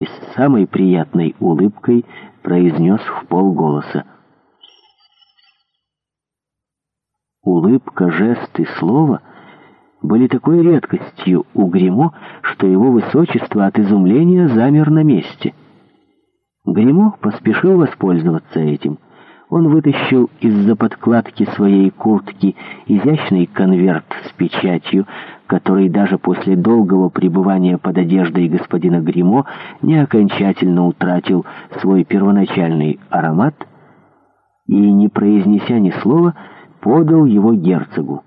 и с самой приятной улыбкой произнес в полголоса. Улыбка, жест и слово были такой редкостью у Гремо, что его высочество от изумления замер на месте. Гремо поспешил воспользоваться этим — он вытащил из-за подкладки своей куртки изящный конверт с печатью, который даже после долгого пребывания под одеждой господина Гримо не окончательно утратил свой первоначальный аромат и, не произнеся ни слова, подал его герцогу.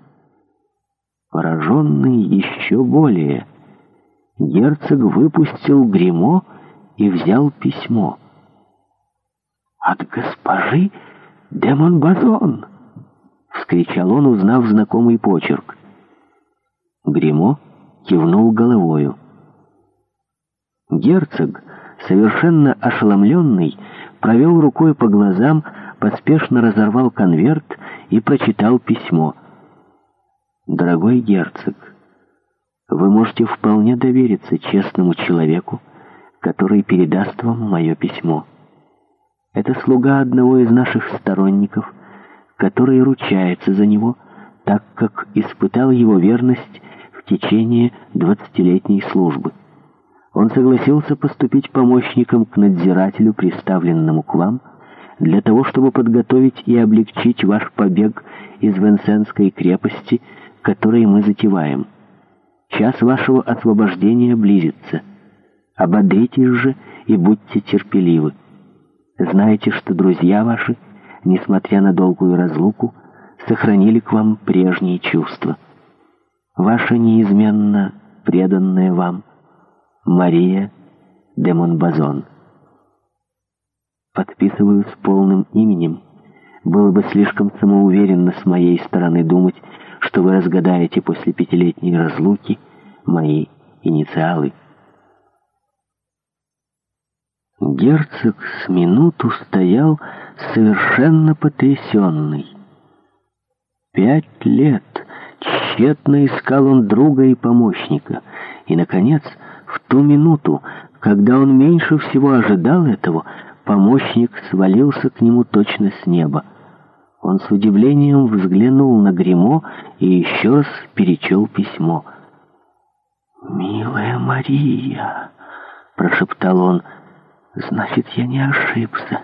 Пораженный еще более, герцог выпустил Гримо и взял письмо. «От госпожи?» «Демон Базон!» — вскричал он, узнав знакомый почерк. Гримо кивнул головою. Герцог, совершенно ошеломленный, провел рукой по глазам, поспешно разорвал конверт и прочитал письмо. «Дорогой герцог, вы можете вполне довериться честному человеку, который передаст вам мое письмо». Это слуга одного из наших сторонников, который ручается за него, так как испытал его верность в течение двадцатилетней службы. Он согласился поступить помощником к надзирателю, приставленному к вам, для того, чтобы подготовить и облегчить ваш побег из Венсенской крепости, который мы затеваем. Час вашего освобождения близится. Ободритесь же и будьте терпеливы. Знаете, что друзья ваши, несмотря на долгую разлуку, сохранили к вам прежние чувства. Ваша неизменно преданная вам Мария де Монбазон. Подписываю с полным именем. Было бы слишком самоуверенно с моей стороны думать, что вы разгадаете после пятилетней разлуки мои инициалы. Герцог с минуту стоял совершенно потрясенный. Пять лет тщетно искал он друга и помощника, и, наконец, в ту минуту, когда он меньше всего ожидал этого, помощник свалился к нему точно с неба. Он с удивлением взглянул на гримо и еще раз перечел письмо. «Милая Мария!» — прошептал он — Значит, я не ошибся.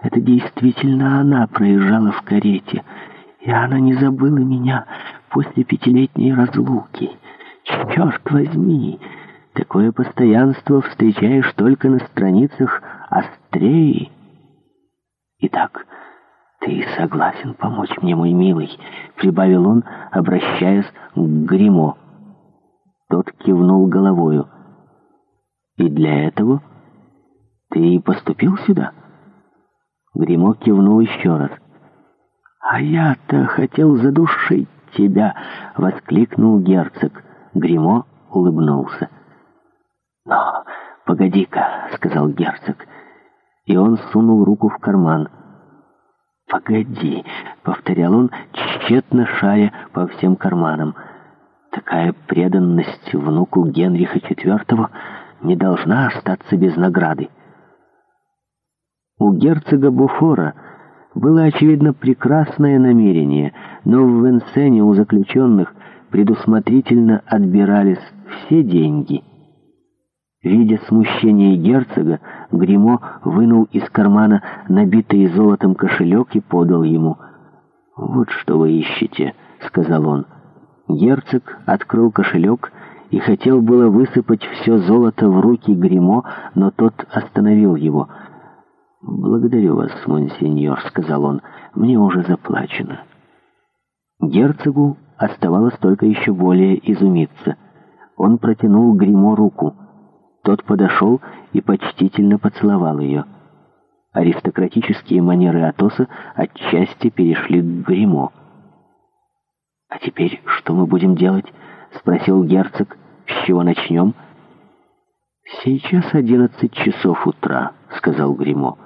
Это действительно она проезжала в карете. И она не забыла меня после пятилетней разлуки. Черт возьми! Такое постоянство встречаешь только на страницах Астреи. Итак, ты согласен помочь мне, мой милый? Прибавил он, обращаясь к Гримо. Тот кивнул головою. И для этого... «Ты поступил сюда?» Гримо кивнул еще раз. «А я-то хотел задушить тебя!» — воскликнул герцог. Гримо улыбнулся. «Но погоди-ка!» — сказал герцог. И он сунул руку в карман. «Погоди!» — повторял он, тщетно шая по всем карманам. «Такая преданность внуку Генриха IV не должна остаться без награды!» У герцога Буфора было, очевидно, прекрасное намерение, но в Венсене у заключенных предусмотрительно отбирались все деньги. Видя смущение герцога, гримо вынул из кармана набитый золотом кошелек и подал ему. «Вот что вы ищете», — сказал он. Герцог открыл кошелек и хотел было высыпать все золото в руки гримо но тот остановил его — «Благодарю вас, монсеньор», — сказал он, — «мне уже заплачено». Герцогу оставалось только еще более изумиться. Он протянул гримо руку. Тот подошел и почтительно поцеловал ее. Аристократические манеры Атоса отчасти перешли к гримо. «А теперь что мы будем делать?» — спросил герцог. «С чего начнем?» «Сейчас одиннадцать часов утра», — сказал гримо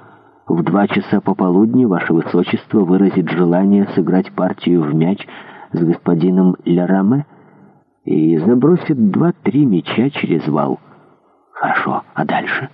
в два часа пополудни Ваше Высочество выразит желание сыграть партию в мяч с господином Ляраме и забросит два-три мяча через вал. Хорошо, а дальше?»